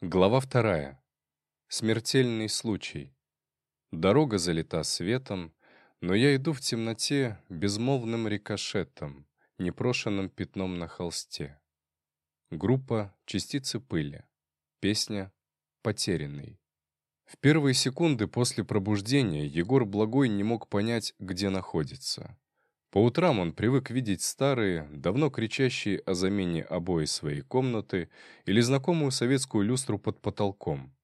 Глава вторая. Смертельный случай. Дорога залита светом, но я иду в темноте безмолвным рикошетом, непрошенным пятном на холсте. Группа «Частицы пыли». Песня «Потерянный». В первые секунды после пробуждения Егор Благой не мог понять, где находится. По утрам он привык видеть старые, давно кричащие о замене обои своей комнаты или знакомую советскую люстру под потолком.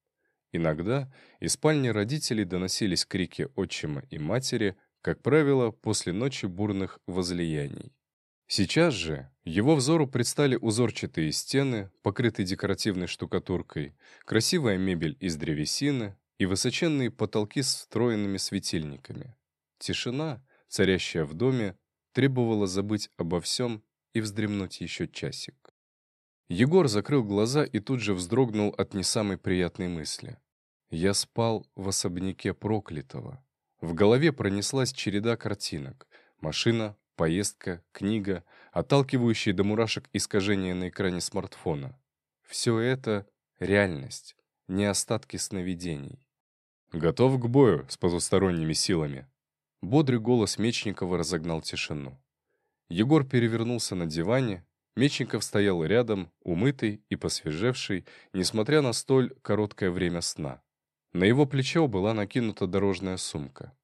Иногда из спальни родителей доносились крики отчима и матери, как правило, после ночи бурных возлияний. Сейчас же его взору предстали узорчатые стены, покрытые декоративной штукатуркой, красивая мебель из древесины и высоченные потолки с встроенными светильниками. Тишина, царящая в доме, требовала забыть обо всем и вздремнуть еще часик. Егор закрыл глаза и тут же вздрогнул от не самой приятной мысли. Я спал в особняке проклятого. В голове пронеслась череда картинок. Машина, поездка, книга, отталкивающие до мурашек искажения на экране смартфона. Все это — реальность, не остатки сновидений. «Готов к бою с потусторонними силами?» Бодрый голос Мечникова разогнал тишину. Егор перевернулся на диване. Мечников стоял рядом, умытый и посвежевший, несмотря на столь короткое время сна. На его плечо была накинута дорожная сумка.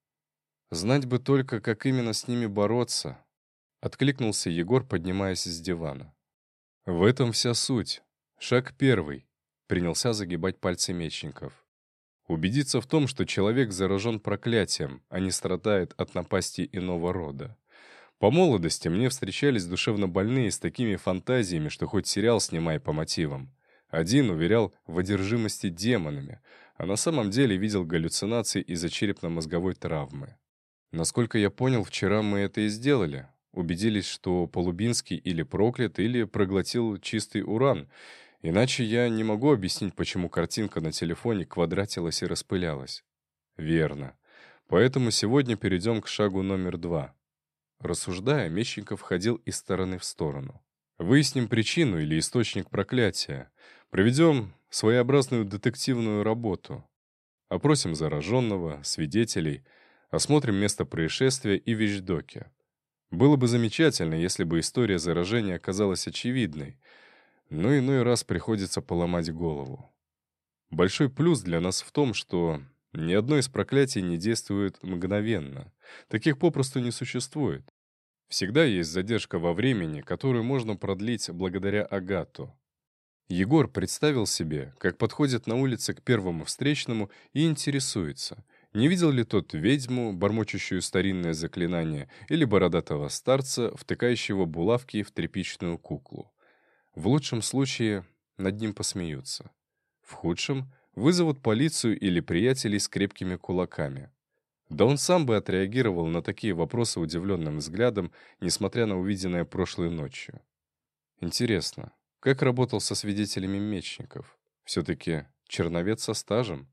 «Знать бы только, как именно с ними бороться», — откликнулся Егор, поднимаясь с дивана. «В этом вся суть. Шаг первый», — принялся загибать пальцы Мечников. Убедиться в том, что человек заражен проклятием, а не страдает от напасти иного рода. По молодости мне встречались душевно больные с такими фантазиями, что хоть сериал снимай по мотивам. Один уверял в одержимости демонами, а на самом деле видел галлюцинации из-за черепно-мозговой травмы. Насколько я понял, вчера мы это и сделали. Убедились, что Полубинский или проклят, или проглотил чистый уран — Иначе я не могу объяснить, почему картинка на телефоне квадратилась и распылялась. Верно. Поэтому сегодня перейдем к шагу номер два. Рассуждая, Мещенков ходил из стороны в сторону. Выясним причину или источник проклятия. Проведем своеобразную детективную работу. Опросим зараженного, свидетелей, осмотрим место происшествия и вещдоки. Было бы замечательно, если бы история заражения оказалась очевидной — но иной раз приходится поломать голову. Большой плюс для нас в том, что ни одно из проклятий не действует мгновенно. Таких попросту не существует. Всегда есть задержка во времени, которую можно продлить благодаря Агату. Егор представил себе, как подходит на улице к первому встречному и интересуется, не видел ли тот ведьму, бормочущую старинное заклинание, или бородатого старца, втыкающего булавки в тряпичную куклу. В лучшем случае над ним посмеются. В худшем вызовут полицию или приятелей с крепкими кулаками. Да он сам бы отреагировал на такие вопросы удивленным взглядом, несмотря на увиденное прошлой ночью. Интересно, как работал со свидетелями мечников? Все-таки черновец со стажем?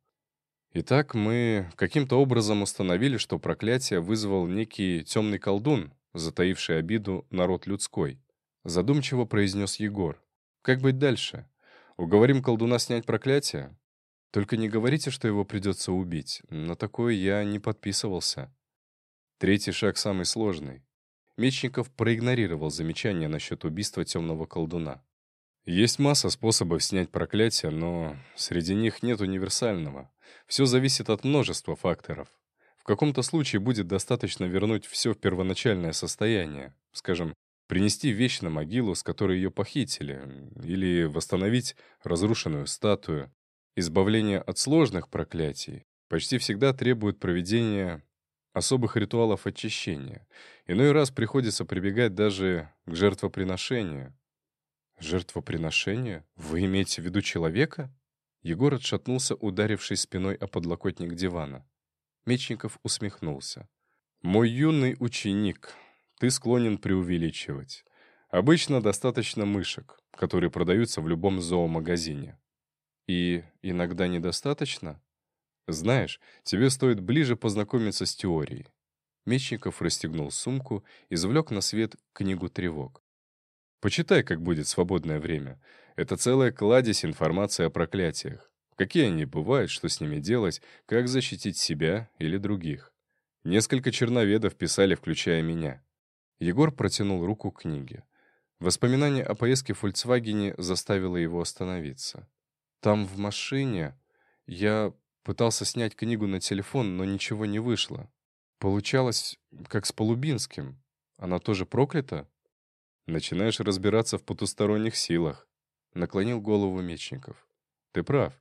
Итак, мы каким-то образом установили, что проклятие вызвал некий темный колдун, затаивший обиду народ людской. Задумчиво произнес Егор. «Как быть дальше? Уговорим колдуна снять проклятие? Только не говорите, что его придется убить. На такое я не подписывался». Третий шаг самый сложный. Мечников проигнорировал замечание насчет убийства темного колдуна. Есть масса способов снять проклятие, но среди них нет универсального. Все зависит от множества факторов. В каком-то случае будет достаточно вернуть все в первоначальное состояние. Скажем, принести вещь на могилу, с которой ее похитили, или восстановить разрушенную статую. Избавление от сложных проклятий почти всегда требует проведения особых ритуалов очищения. Иной раз приходится прибегать даже к жертвоприношению. «Жертвоприношение? Вы имеете в виду человека?» Егор отшатнулся, ударившись спиной о подлокотник дивана. Мечников усмехнулся. «Мой юный ученик, ты склонен преувеличивать. Обычно достаточно мышек, которые продаются в любом зоомагазине. И иногда недостаточно? Знаешь, тебе стоит ближе познакомиться с теорией. Мечников расстегнул сумку, извлек на свет книгу тревог. Почитай, как будет свободное время. Это целая кладезь информации о проклятиях. Какие они бывают, что с ними делать, как защитить себя или других. Несколько черноведов писали, включая меня. Егор протянул руку к книге. Воспоминание о поездке в «Фольксвагене» заставило его остановиться. Там, в машине, я пытался снять книгу на телефон, но ничего не вышло. Получалось, как с Полубинским. Она тоже проклята? Начинаешь разбираться в потусторонних силах. Наклонил голову Мечников. Ты прав.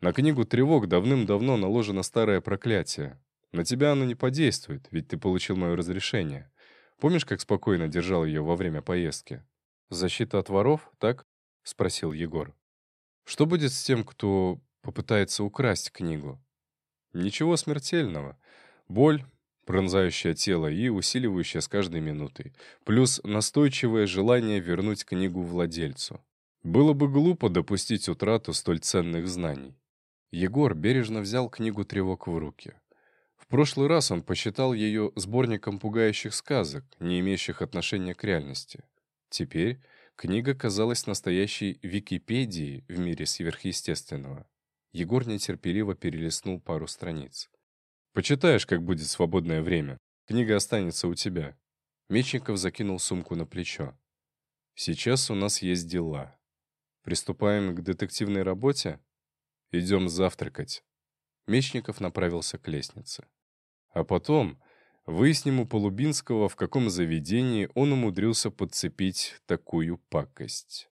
На книгу «Тревог» давным-давно наложено старое проклятие. На тебя оно не подействует, ведь ты получил мое разрешение. Помнишь, как спокойно держал ее во время поездки? «Защита от воров, так?» — спросил Егор. «Что будет с тем, кто попытается украсть книгу?» «Ничего смертельного. Боль, пронзающая тело и усиливающая с каждой минутой, плюс настойчивое желание вернуть книгу владельцу. Было бы глупо допустить утрату столь ценных знаний. Егор бережно взял книгу тревог в руки. В прошлый раз он посчитал ее сборником пугающих сказок, не имеющих отношения к реальности. Теперь книга казалась настоящей Википедией в мире сверхъестественного. Егор нетерпеливо перелистнул пару страниц. «Почитаешь, как будет свободное время. Книга останется у тебя». Мечников закинул сумку на плечо. «Сейчас у нас есть дела. Приступаем к детективной работе? Идем завтракать». Мечников направился к лестнице. А потом Выясним у Полубинского, в каком заведении он умудрился подцепить такую пакость.